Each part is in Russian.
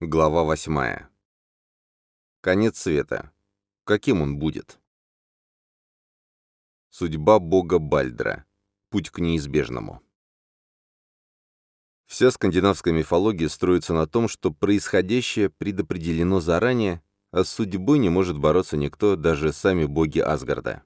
Глава восьмая. Конец света. Каким он будет? Судьба бога Бальдра. Путь к неизбежному. Вся скандинавская мифология строится на том, что происходящее предопределено заранее, а с судьбой не может бороться никто, даже сами боги Асгарда.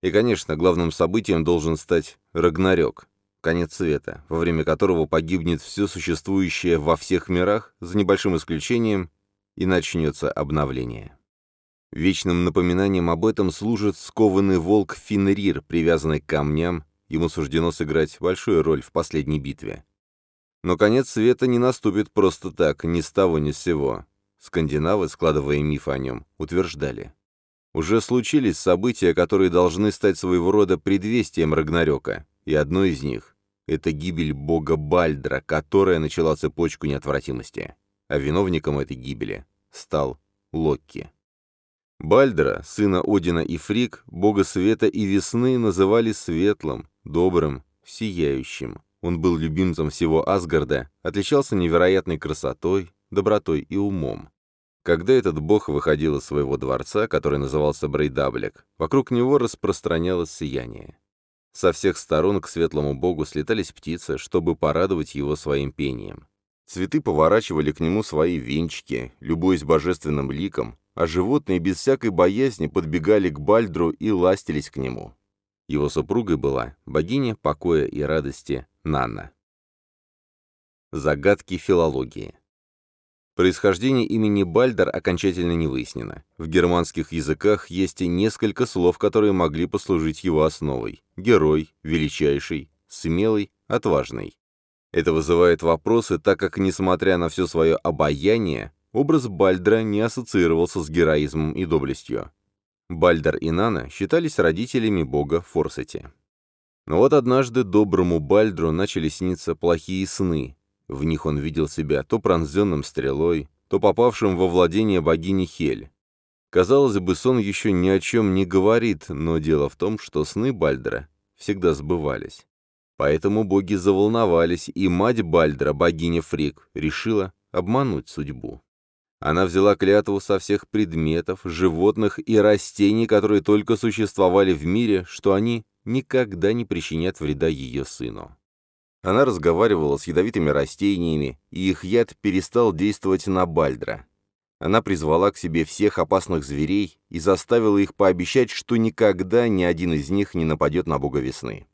И, конечно, главным событием должен стать Рагнарёк, конец света, во время которого погибнет все существующее во всех мирах, за небольшим исключением, и начнется обновление. Вечным напоминанием об этом служит скованный волк Фенрир, привязанный к камням, ему суждено сыграть большую роль в последней битве. Но конец света не наступит просто так, ни с того ни с сего. Скандинавы, складывая миф о нем, утверждали. Уже случились события, которые должны стать своего рода предвестием Рагнарёка, и одно из них — это гибель бога Бальдра, которая начала цепочку неотвратимости. А виновником этой гибели стал Локки. Бальдра, сына Одина и Фригг, бога света и весны, называли светлым, добрым, сияющим. Он был любимцем всего Асгарда, отличался невероятной красотой, добротой и умом. Когда этот бог выходил из своего дворца, который назывался Брейдаблек, вокруг него распространялось сияние. Со всех сторон к светлому богу слетались птицы, чтобы порадовать его своим пением. Цветы поворачивали к нему свои венчики, любуясь божественным ликом, а животные без всякой боязни подбегали к Бальдру и ластились к нему. Его супругой была богиня покоя и радости Нанна. Загадки филологии Происхождение имени Бальдер окончательно не выяснено. В германских языках есть несколько слов, которые могли послужить его основой. Герой, величайший, смелый, отважный. Это вызывает вопросы, так как, несмотря на все свое обаяние, образ Бальдра не ассоциировался с героизмом и доблестью. Бальдер и Нана считались родителями бога Форсети. Но вот однажды доброму Бальдру начали сниться плохие сны, в них он видел себя то пронзенным стрелой, то попавшим во владение богини Хель. Казалось бы, сон еще ни о чем не говорит, но дело в том, что сны Бальдера всегда сбывались. Поэтому боги заволновались, и мать Бальдера, богиня Фрик, решила обмануть судьбу. Она взяла клятву со всех предметов, животных и растений, которые только существовали в мире, что они никогда не причинят вреда ее сыну. Она разговаривала с ядовитыми растениями, и их яд перестал действовать на Бальдра. Она призвала к себе всех опасных зверей и заставила их пообещать, что никогда ни один из них не нападет на бога весны.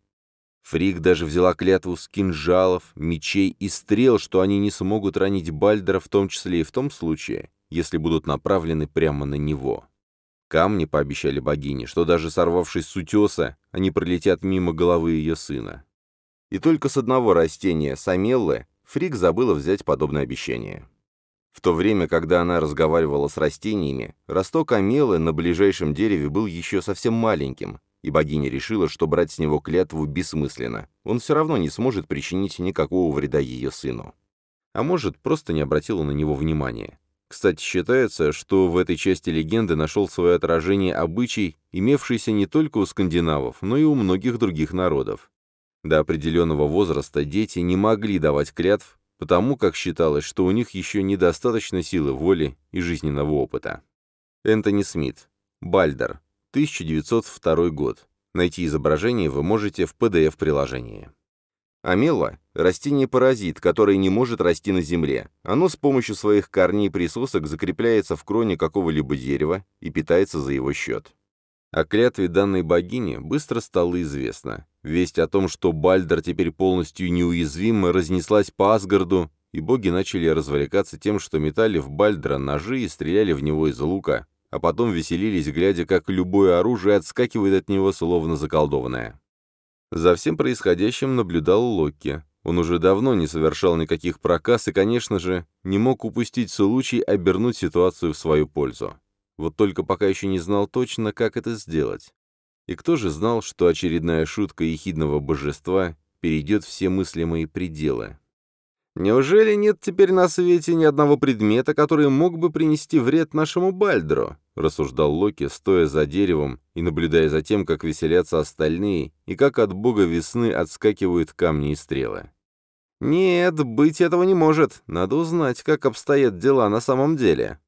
Фрик даже взяла клятву с кинжалов, мечей и стрел, что они не смогут ранить Бальдера, в том числе и в том случае, если будут направлены прямо на него. Камни пообещали богине, что даже сорвавшись с утеса, они пролетят мимо головы ее сына. И только с одного растения, самеллы, Фрик забыла взять подобное обещание. В то время, когда она разговаривала с растениями, росток амелы на ближайшем дереве был еще совсем маленьким, и богиня решила, что брать с него клятву бессмысленно. Он все равно не сможет причинить никакого вреда ее сыну. А может, просто не обратила на него внимания. Кстати, считается, что в этой части легенды нашел свое отражение обычай, имевшийся не только у скандинавов, но и у многих других народов. До определенного возраста дети не могли давать клятв, потому как считалось, что у них еще недостаточно силы воли и жизненного опыта. Энтони Смит. Бальдер. 1902 год. Найти изображение вы можете в PDF-приложении. Амела – растение-паразит, которое не может расти на земле. Оно с помощью своих корней и присосок закрепляется в кроне какого-либо дерева и питается за его счет. О клятве данной богини быстро стало известно. Весть о том, что Бальдер теперь полностью неуязвим, разнеслась по Асгарду, и боги начали развлекаться тем, что метали в Бальдера ножи и стреляли в него из лука, а потом веселились, глядя, как любое оружие отскакивает от него, словно заколдованное. За всем происходящим наблюдал Локи. Он уже давно не совершал никаких проказ и, конечно же, не мог упустить случай обернуть ситуацию в свою пользу. Вот только пока еще не знал точно, как это сделать. И кто же знал, что очередная шутка ехидного божества перейдет все мыслимые пределы? «Неужели нет теперь на свете ни одного предмета, который мог бы принести вред нашему Бальдру?» — рассуждал Локи, стоя за деревом и наблюдая за тем, как веселятся остальные и как от бога весны отскакивают камни и стрелы. «Нет, быть этого не может. Надо узнать, как обстоят дела на самом деле».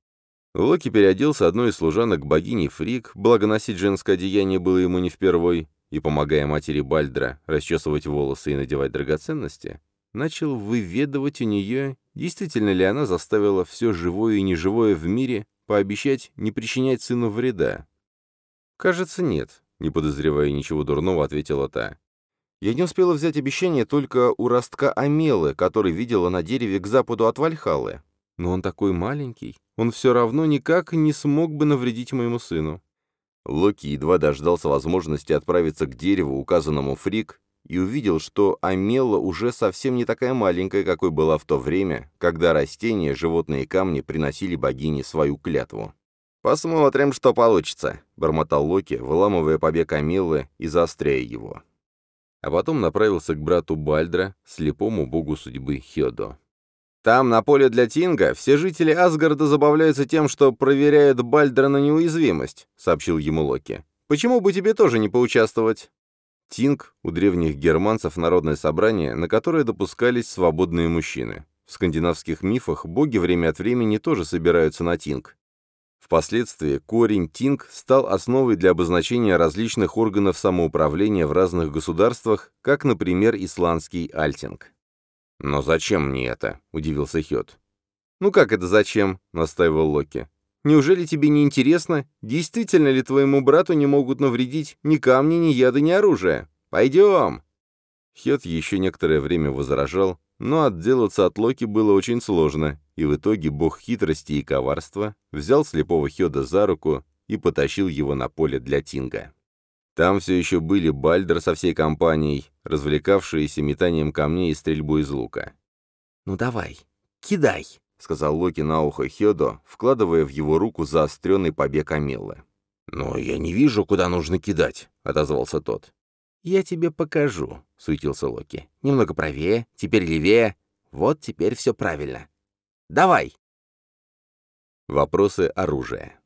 Локи переоделся одной из служанок богини Фрик, благо носить женское одеяние было ему не впервой, и, помогая матери Бальдра расчесывать волосы и надевать драгоценности, начал выведывать у нее, действительно ли она заставила все живое и неживое в мире пообещать не причинять сыну вреда. «Кажется, нет», — не подозревая ничего дурного, ответила та. «Я не успела взять обещание только у ростка Амелы, который видела на дереве к западу от Вальхалы. Но он такой маленький, он все равно никак не смог бы навредить моему сыну». Локи едва дождался возможности отправиться к дереву, указанному Фрик, и увидел, что Амела уже совсем не такая маленькая, какой была в то время, когда растения, животные и камни приносили богине свою клятву. «Посмотрим, что получится», — бормотал Локи, выламывая побег Амелы и заостряя его. А потом направился к брату Бальдра, слепому богу судьбы Хёдо. Там, на поле для Тинга, все жители Асгарда забавляются тем, что проверяют Бальдра на неуязвимость», — сообщил ему Локи. «Почему бы тебе тоже не поучаствовать?» Тинг у древних германцев народное собрание, на которое допускались свободные мужчины. В скандинавских мифах боги время от времени тоже собираются на Тинг. Впоследствии корень Тинг стал основой для обозначения различных органов самоуправления в разных государствах, как, например, исландский Альтинг. «Но зачем мне это?» — удивился Хёд. «Ну как это зачем?» — настаивал Локи. «Неужели тебе не интересно, действительно ли твоему брату не могут навредить ни камни, ни яды, ни оружие? Пойдем!» Хёд еще некоторое время возражал, но отделаться от Локи было очень сложно, и в итоге бог хитрости и коварства взял слепого Хёда за руку и потащил его на поле для Тинга. Там все еще были Бальдер со всей компанией, развлекавшиеся метанием камней и стрельбой из лука. «Ну давай, кидай», — сказал Локи на ухо Хедо, вкладывая в его руку заостренный побег Амеллы. «Но я не вижу, куда нужно кидать», — отозвался тот. «Я тебе покажу», — суетился Локи. «Немного правее, теперь левее. Вот теперь все правильно. Давай!» Вопросы оружия.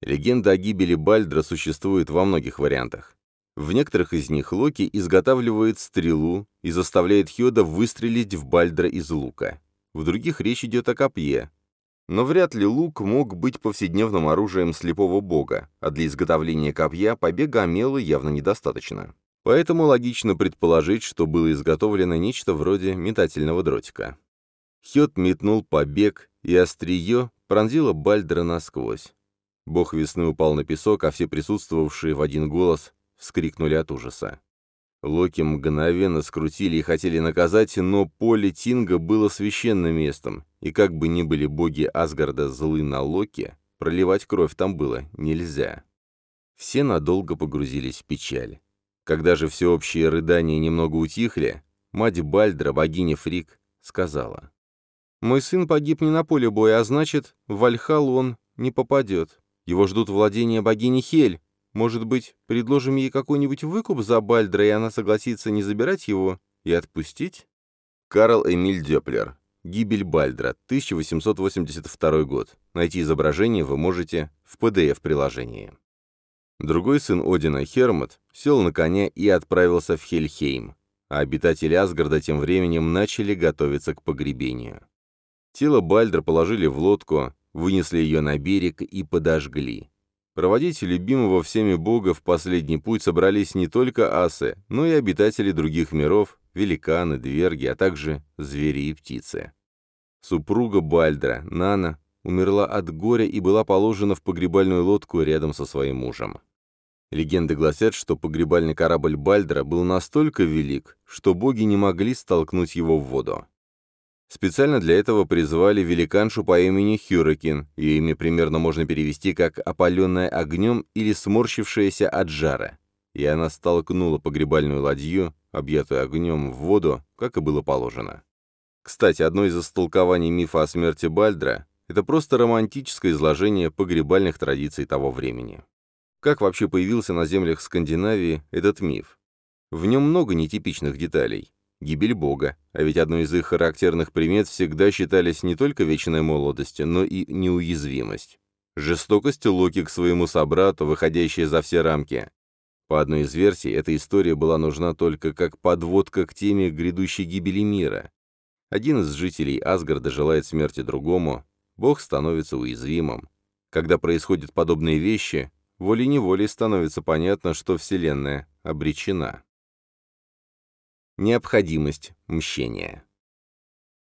Легенда о гибели Бальдра существует во многих вариантах. В некоторых из них Локи изготавливает стрелу и заставляет Хёда выстрелить в Бальдра из лука. В других речь идет о копье. Но вряд ли лук мог быть повседневным оружием слепого бога, а для изготовления копья побега Амелы явно недостаточно. Поэтому логично предположить, что было изготовлено нечто вроде метательного дротика. Хёд метнул побег, и острие пронзило Бальдра насквозь. Бог весны упал на песок, а все присутствовавшие в один голос вскрикнули от ужаса. Локи мгновенно скрутили и хотели наказать, но поле Тинга было священным местом, и как бы ни были боги Асгарда злы на Локи, проливать кровь там было нельзя. Все надолго погрузились в печаль. Когда же всеобщие рыдания немного утихли, мать Бальдра, богиня Фрик, сказала, «Мой сын погиб не на поле боя, а значит, в Вальхал он не попадет. Его ждут владения богини Хель. Может быть, предложим ей какой-нибудь выкуп за Бальдра, и она согласится не забирать его и отпустить? Карл Эмиль Дёплер. Гибель Бальдра, 1882 год. Найти изображение вы можете в PDF-приложении. Другой сын Одина, Хермот, сел на коня и отправился в Хельхейм, а обитатели Асгарда тем временем начали готовиться к погребению. Тело Бальдра положили в лодку, вынесли ее на берег и подожгли. Проводить любимого всеми бога в последний путь собрались не только асы, но и обитатели других миров, великаны, дверги, а также звери и птицы. Супруга Бальдра, Нана, умерла от горя и была положена в погребальную лодку рядом со своим мужем. Легенды гласят, что погребальный корабль Бальдра был настолько велик, что боги не могли столкнуть его в воду. Специально для этого призвали великаншу по имени Хюрокин, ее имя примерно можно перевести как «опаленная огнем» или «сморщившаяся от жара», и она столкнула погребальную ладью, объятую огнем, в воду, как и было положено. Кстати, одно из истолкований мифа о смерти Бальдра — это просто романтическое изложение погребальных традиций того времени. Как вообще появился на землях Скандинавии этот миф? В нем много нетипичных деталей гибель бога, а ведь одной из их характерных примет всегда считались не только вечная молодость, но и неуязвимость. Жестокость Локи к своему собрату, выходящая за все рамки. По одной из версий, эта история была нужна только как подводка к теме грядущей гибели мира. Один из жителей Асгарда желает смерти другому, Бог становится уязвимым. Когда происходят подобные вещи, волей-неволей становится понятно, что Вселенная обречена. Необходимость мщения.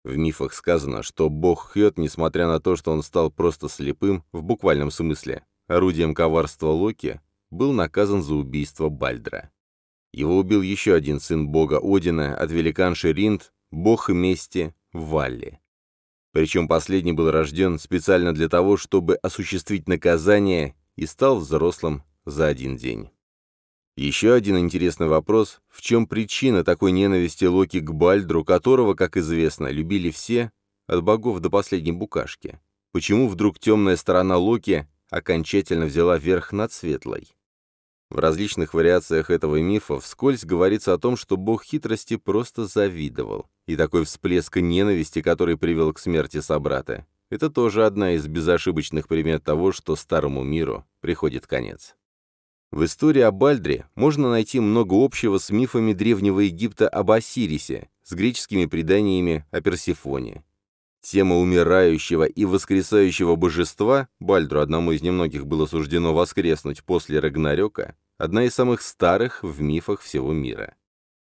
В мифах сказано, что бог Хёд, несмотря на то, что он стал просто слепым, в буквальном смысле, орудием коварства Локи, был наказан за убийство Бальдра. Его убил еще один сын бога Одина от великанши Ринд, бог мести Валли. Причем последний был рожден специально для того, чтобы осуществить наказание и стал взрослым за один день. Еще один интересный вопрос, в чем причина такой ненависти Локи к Бальдру, которого, как известно, любили все, от богов до последней букашки? Почему вдруг темная сторона Локи окончательно взяла верх над светлой? В различных вариациях этого мифа вскользь говорится о том, что бог хитрости просто завидовал, и такой всплеск ненависти, который привел к смерти собрата, это тоже одна из безошибочных примет того, что старому миру приходит конец. В истории о Бальдре можно найти много общего с мифами Древнего Египта об Осирисе, с греческими преданиями о Персифоне. Тема умирающего и воскресающего божества, Бальдру одному из немногих было суждено воскреснуть после Рагнарёка, одна из самых старых в мифах всего мира.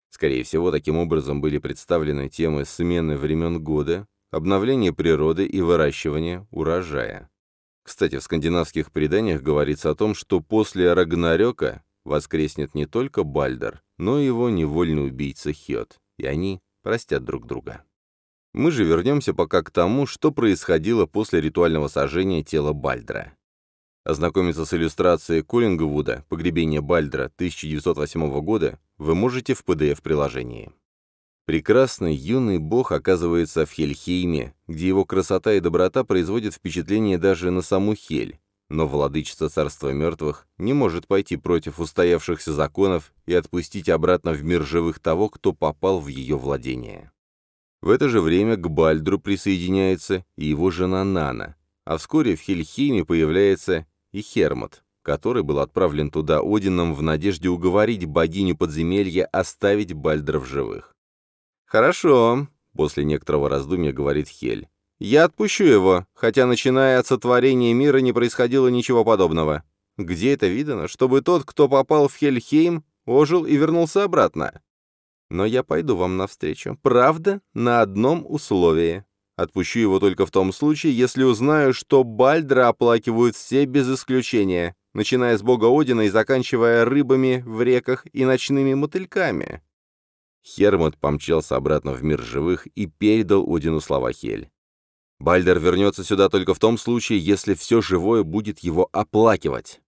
Скорее всего, таким образом были представлены темы смены времен года, обновления природы и выращивания урожая. Кстати, в скандинавских преданиях говорится о том, что после Рагнарёка воскреснет не только Бальдер, но и его невольный убийца Хёд, и они простят друг друга. Мы же вернемся пока к тому, что происходило после ритуального сожжения тела Бальдра. Ознакомиться с иллюстрацией Коллингвуда «Погребение Бальдра» 1908 года вы можете в PDF-приложении. Прекрасный юный бог оказывается в Хельхейме, где его красота и доброта производят впечатление даже на саму Хель, но владычица царства мертвых не может пойти против устоявшихся законов и отпустить обратно в мир живых того, кто попал в ее владение. В это же время к Бальдру присоединяется и его жена Нана, а вскоре в Хельхиме появляется и Хермот, который был отправлен туда Одином в надежде уговорить богиню подземелья оставить Бальдра в живых. «Хорошо», — после некоторого раздумья говорит Хель. «Я отпущу его, хотя, начиная от сотворения мира, не происходило ничего подобного. Где это видано, чтобы тот, кто попал в Хельхейм, ожил и вернулся обратно?» Но я пойду вам навстречу. Правда, на одном условии. Отпущу его только в том случае, если узнаю, что Бальдра оплакивают все без исключения, начиная с бога Одина и заканчивая рыбами в реках и ночными мотыльками». Хермот помчался обратно в мир живых и передал Одину слова Хель. «Бальдер вернется сюда только в том случае, если все живое будет его оплакивать».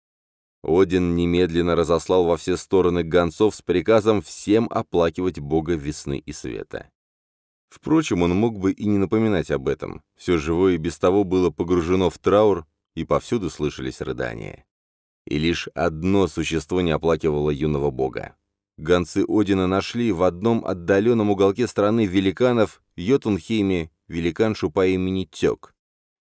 Один немедленно разослал во все стороны гонцов с приказом всем оплакивать бога весны и света. Впрочем, он мог бы и не напоминать об этом. Все живое и без того было погружено в траур, и повсюду слышались рыдания. И лишь одно существо не оплакивало юного бога. Гонцы Одина нашли в одном отдаленном уголке страны великанов Йотунхейме великаншу по имени Тек.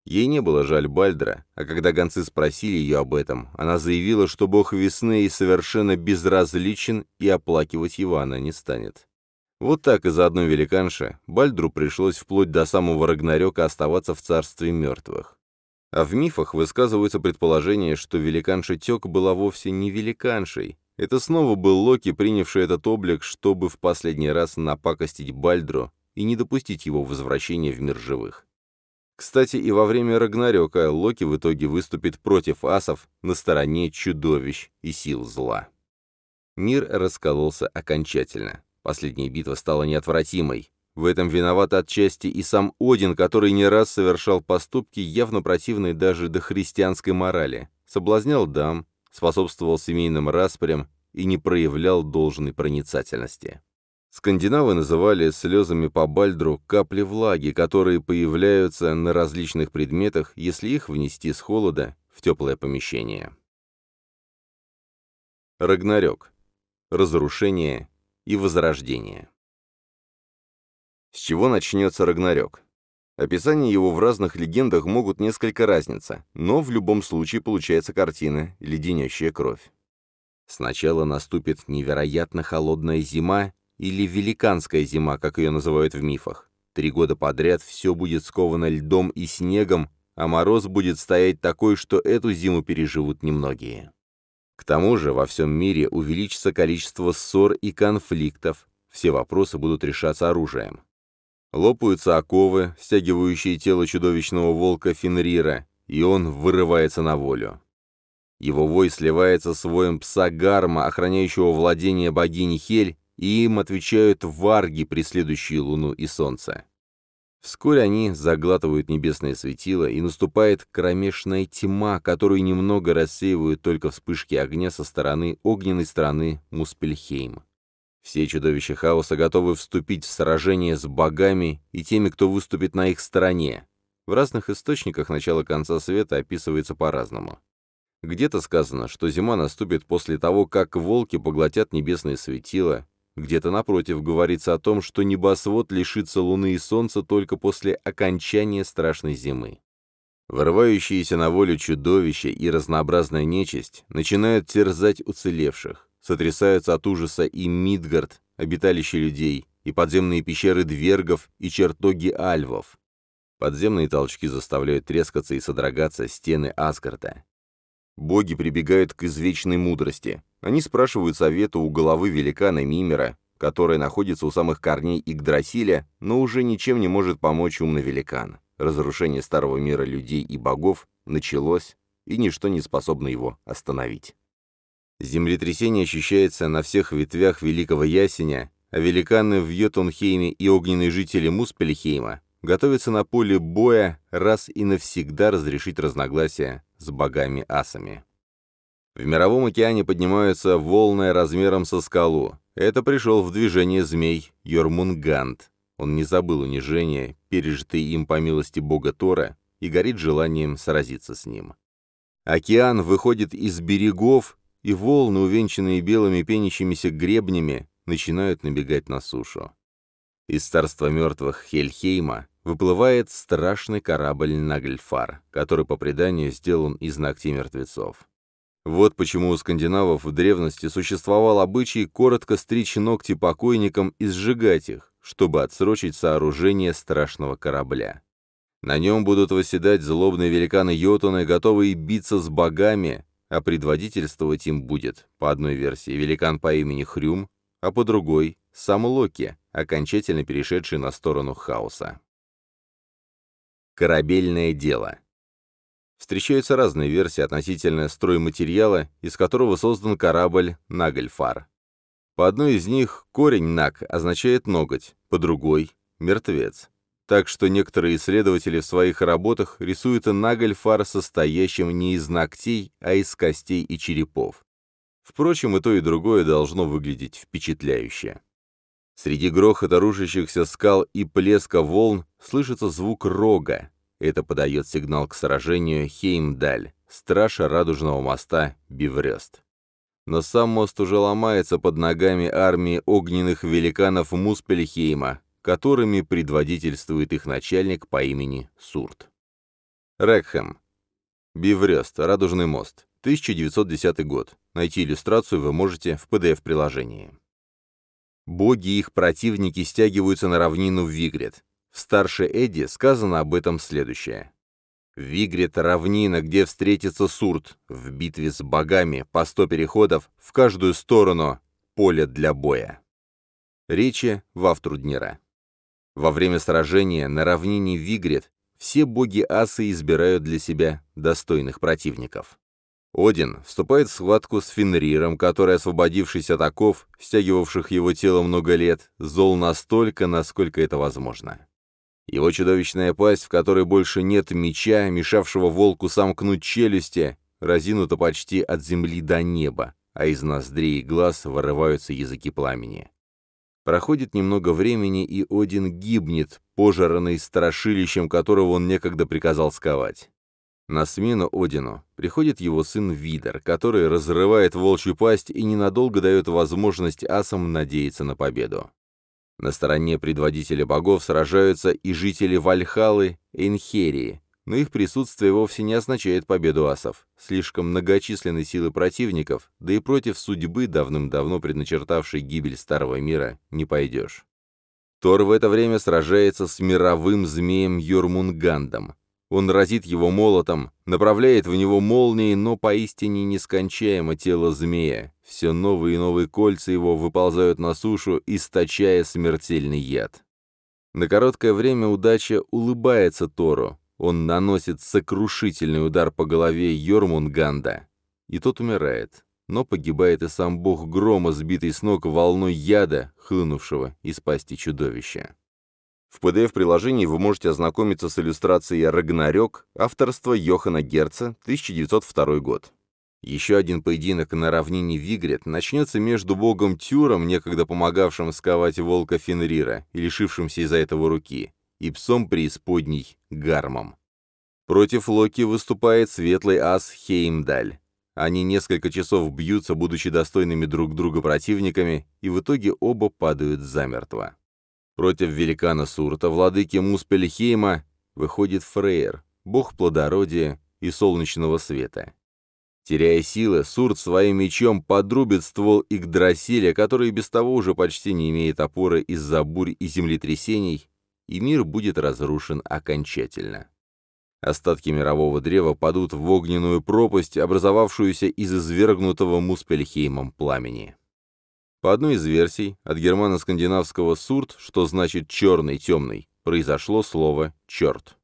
Ей не было жаль Бальдра, а когда гонцы спросили ее об этом, она заявила, что бог весны ей совершенно безразличен и оплакивать его она не станет. Вот так из-за одной великанши Бальдру пришлось вплоть до самого Рагнарёка оставаться в царстве мертвых. А в мифах высказываются предположения, что великанша Тёк была вовсе не великаншей. Это снова был Локи, принявший этот облик, чтобы в последний раз напакостить Бальдру и не допустить его возвращения в мир живых. Кстати, и во время Рагнарёка Локи в итоге выступит против асов на стороне чудовищ и сил зла. Мир раскололся окончательно. Последняя битва стала неотвратимой. В этом виноват отчасти и сам Один, который не раз совершал поступки, явно противные даже до христианской морали, соблазнял дам, способствовал семейным распрям и не проявлял должной проницательности. Скандинавы называли слезами по бальдру капли влаги, которые появляются на различных предметах, если их внести с холода в теплое помещение. Рагнарёк. Разрушение и возрождение. С чего начнется Рагнарёк? Описания его в разных легендах могут несколько разниться, но в любом случае получается картина «Леденящая кровь». Сначала наступит невероятно холодная зима, или великанская зима, как ее называют в мифах. Три года подряд все будет сковано льдом и снегом, а мороз будет стоять такой, что эту зиму переживут немногие. К тому же во всем мире увеличится количество ссор и конфликтов, все вопросы будут решаться оружием. Лопаются оковы, стягивающие тело чудовищного волка Фенрира, и он вырывается на волю. Его вой сливается с воем пса Гарма, охраняющего владение богини Хель, и им отвечают варги, преследующие луну и солнце. Вскоре они заглатывают небесное светило, и наступает кромешная тьма, которую немного рассеивают только вспышки огня со стороны огненной стороны Муспельхейм. Все чудовища хаоса готовы вступить в сражение с богами и теми, кто выступит на их стороне. В разных источниках начало конца света описывается по-разному. Где-то сказано, что зима наступит после того, как волки поглотят небесное светило, где-то напротив говорится о том, что небосвод лишится луны и солнца только после окончания страшной зимы. Вырывающиеся на волю чудовища и разнообразная нечисть начинают терзать уцелевших, сотрясаются от ужаса и Мидгард, обиталище людей, и подземные пещеры двергов и чертоги альвов. Подземные толчки заставляют трескаться и содрогаться стены Асгарда. Боги прибегают к извечной мудрости. Они спрашивают совета у головы великана Мимера, которая находится у самых корней Игдрасиля, но уже ничем не может помочь умный великан. Разрушение старого мира людей и богов началось, и ничто не способно его остановить. Землетрясение ощущается на всех ветвях Великого Ясеня, а великаны в Йотунхейме и огненные жители Муспельхейма готовятся на поле боя раз и навсегда разрешить разногласия с богами-асами. В Мировом океане поднимаются волны размером со скалу. Это пришел в движение змей Йормунгант. Он не забыл унижения, пережитые им по милости бога Тора, и горит желанием сразиться с ним. Океан выходит из берегов, и волны, увенчанные белыми пенящимися гребнями, начинают набегать на сушу. Из царства мертвых Хельхейма выплывает страшный корабль Нагльфар, который по преданию сделан из ногтей мертвецов. Вот почему у скандинавов в древности существовал обычай коротко стричь ногти покойникам и сжигать их, чтобы отсрочить сооружение страшного корабля. На нем будут восседать злобные великаны Йотуны, готовые биться с богами, а предводительствовать им будет, по одной версии, великан по имени Хрюм, а по другой — сам Локи, окончательно перешедший на сторону хаоса. Корабельное дело. Встречаются разные версии относительно стройматериала, из которого создан корабль Нагельфар. По одной из них корень «наг» означает «ноготь», по другой — «мертвец». Так что некоторые исследователи в своих работах рисуют Нагельфар состоящим не из ногтей, а из костей и черепов. Впрочем, и то, и другое должно выглядеть впечатляюще. Среди грохота рушащихся скал и плеска волн слышится звук рога. Это подает сигнал к сражению Хеймдаль, страша радужного моста Биврест. Но сам мост уже ломается под ногами армии огненных великанов Муспельхейма, которыми предводительствует их начальник по имени Сурт. Рекхэм. Биврест, Радужный мост, 1910 год. Найти иллюстрацию вы можете в PDF-приложении. Боги и их противники стягиваются на равнину в Вигрет. В старшей Эдди сказано об этом следующее. Вигрет — равнина, где встретится Сурт, в битве с богами, по сто переходов, в каждую сторону, поле для боя. Речи в Автруднера. Во время сражения на равнине Вигрет все боги асы избирают для себя достойных противников. Один вступает в схватку с Фенриром, который, освободившись от оков, стягивавших его тело много лет, зол настолько, насколько это возможно. Его чудовищная пасть, в которой больше нет меча, мешавшего волку сомкнуть челюсти, разинута почти от земли до неба, а из ноздрей и глаз вырываются языки пламени. Проходит немного времени, и Один гибнет, пожранный страшилищем, которого он некогда приказал сковать. На смену Одину приходит его сын Видер, который разрывает волчью пасть и ненадолго дает возможность асам надеяться на победу. На стороне предводителя богов сражаются и жители Вальхалы, Энхерии, но их присутствие вовсе не означает победу асов. Слишком многочисленны силы противников, да и против судьбы, давным-давно предначертавшей гибель Старого Мира, не пойдешь. Тор в это время сражается с мировым змеем Йормунгандом. Он разит его молотом, направляет в него молнии, но поистине нескончаемо тело змея. Все новые и новые кольца его выползают на сушу, источая смертельный яд. На короткое время удача улыбается Тору. Он наносит сокрушительный удар по голове Йормунганда, и тот умирает. Но погибает и сам бог грома, сбитый с ног волной яда, хлынувшего из пасти чудовища. В PDF-приложении вы можете ознакомиться с иллюстрацией «Рагнарёк» авторства Йохана Герца, 1902 год. Еще один поединок на равнине Вигрет начнется между богом Тюром, некогда помогавшим сковать волка Фенрира и лишившимся из-за этого руки, и псом преисподней Гармом. Против Локи выступает светлый ас Хеймдаль. Они несколько часов бьются, будучи достойными друг друга противниками, и в итоге оба падают замертво. Против великана Сурта, владыки Муспельхейма, выходит Фрейер, бог плодородия и солнечного света. Теряя силы, Сурт своим мечом подрубит ствол Игдрасиля, который без того уже почти не имеет опоры из-за бурь и землетрясений, и мир будет разрушен окончательно. Остатки мирового древа падут в огненную пропасть, образовавшуюся из извергнутого Муспельхеймом пламени. По одной из версий, от германо-скандинавского «сурт», что значит «черный, темный», произошло слово «черт».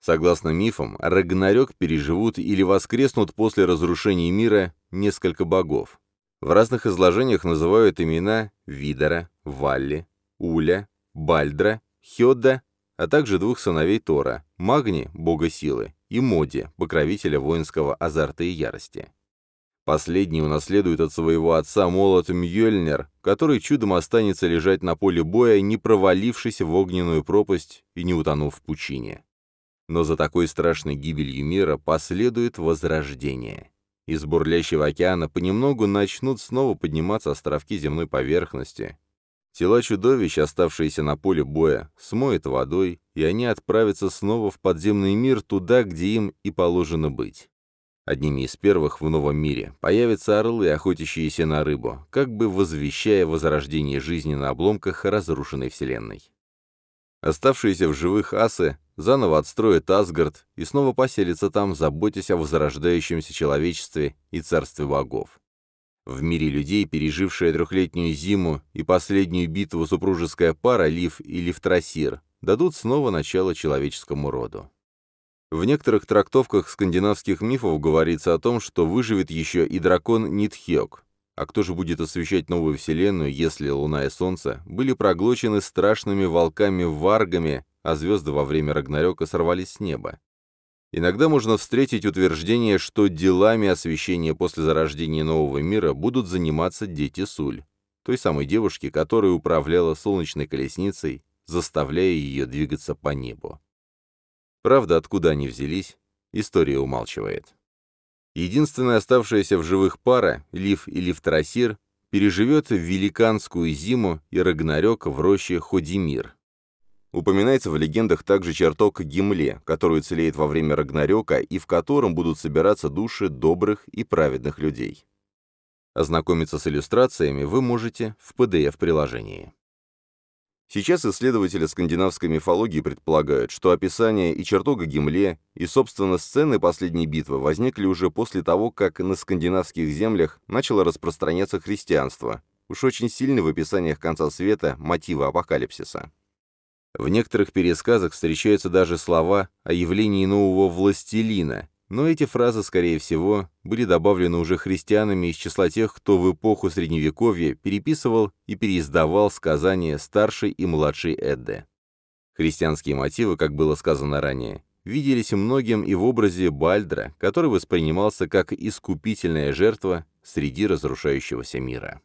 Согласно мифам, Рагнарёк переживут или воскреснут после разрушения мира несколько богов. В разных изложениях называют имена Видора, Валли, Уля, Бальдра, Хёдда, а также двух сыновей Тора, Магни, бога силы, и Моди, покровителя воинского азарта и ярости. Последний унаследует от своего отца молот Мьёльнер, который чудом останется лежать на поле боя, не провалившись в огненную пропасть и не утонув в пучине. Но за такой страшной гибелью мира последует возрождение. Из бурлящего океана понемногу начнут снова подниматься островки земной поверхности. Тела чудовищ, оставшиеся на поле боя, смоет водой, и они отправятся снова в подземный мир, туда, где им и положено быть. Одними из первых в новом мире появятся орлы, охотящиеся на рыбу, как бы возвещая возрождение жизни на обломках разрушенной вселенной. Оставшиеся в живых асы заново отстроят Асгард и снова поселятся там, заботясь о возрождающемся человечестве и царстве богов. В мире людей, пережившая трехлетнюю зиму и последнюю битву супружеская пара Лив и Лифтрасир, дадут снова начало человеческому роду. В некоторых трактовках скандинавских мифов говорится о том, что выживет еще и дракон Нитхёк. А кто же будет освещать новую вселенную, если Луна и Солнце были проглочены страшными волками-варгами, а звезды во время Рагнарёка сорвались с неба? Иногда можно встретить утверждение, что делами освещения после зарождения нового мира будут заниматься дети Суль, той самой девушки, которая управляла солнечной колесницей, заставляя ее двигаться по небу. Правда, откуда они взялись, история умалчивает. Единственная оставшаяся в живых пара, Лив и Лифтрасир, переживет великанскую зиму и Рагнарёк в роще Ходимир. Упоминается в легендах также чертог Гимле, который целеет во время Рагнарёка и в котором будут собираться души добрых и праведных людей. Ознакомиться с иллюстрациями вы можете в PDF-приложении. Сейчас исследователи скандинавской мифологии предполагают, что описание и чертога Гимле, и, собственно, сцены последней битвы возникли уже после того, как на скандинавских землях начало распространяться христианство, уж очень сильны в описаниях конца света мотивы апокалипсиса. В некоторых пересказах встречаются даже слова о явлении нового властелина, но эти фразы, скорее всего, были добавлены уже христианами из числа тех, кто в эпоху Средневековья переписывал и переиздавал сказания старшей и младшей Эдды. Христианские мотивы, как было сказано ранее, виделись многим и в образе Бальдра, который воспринимался как искупительная жертва среди разрушающегося мира.